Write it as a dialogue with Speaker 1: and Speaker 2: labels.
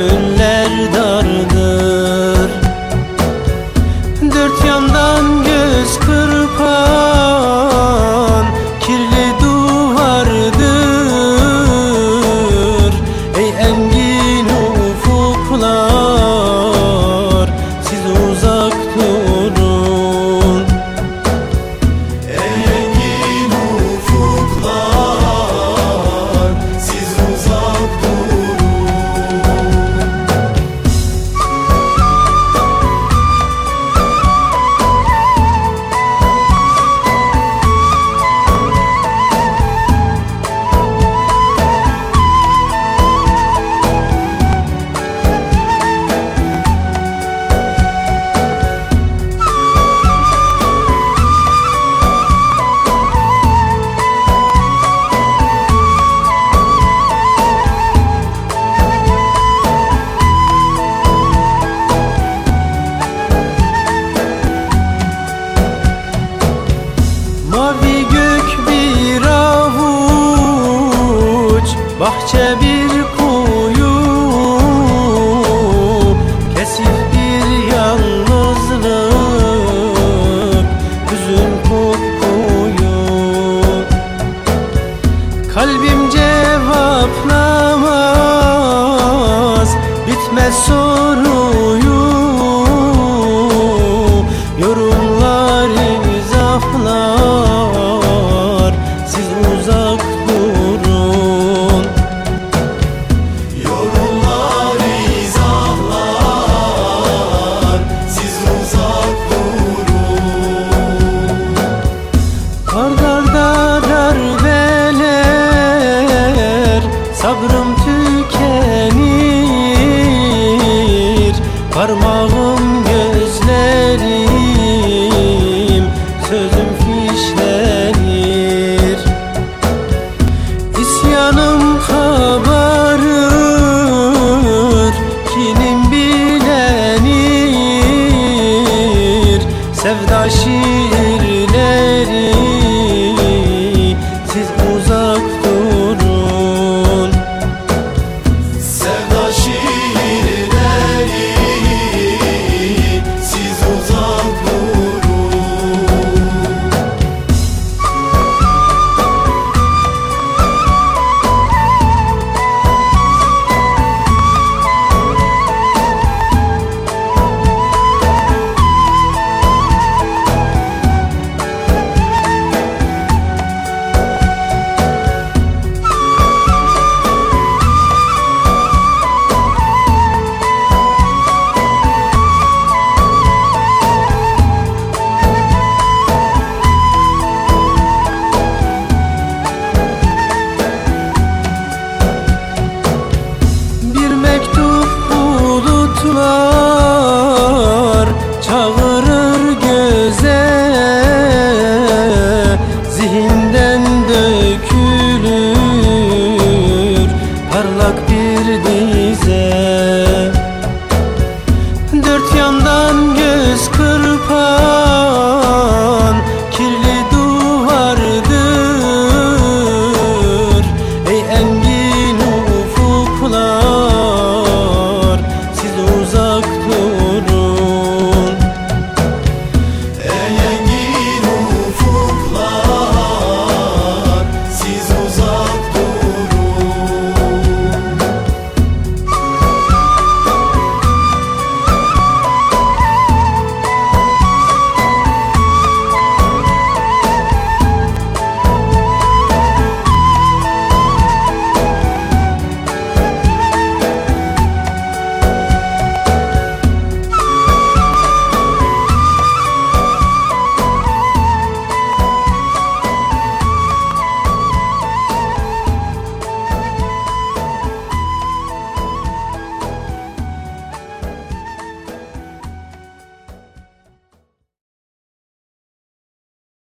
Speaker 1: gönül Bahçe bir gözlerim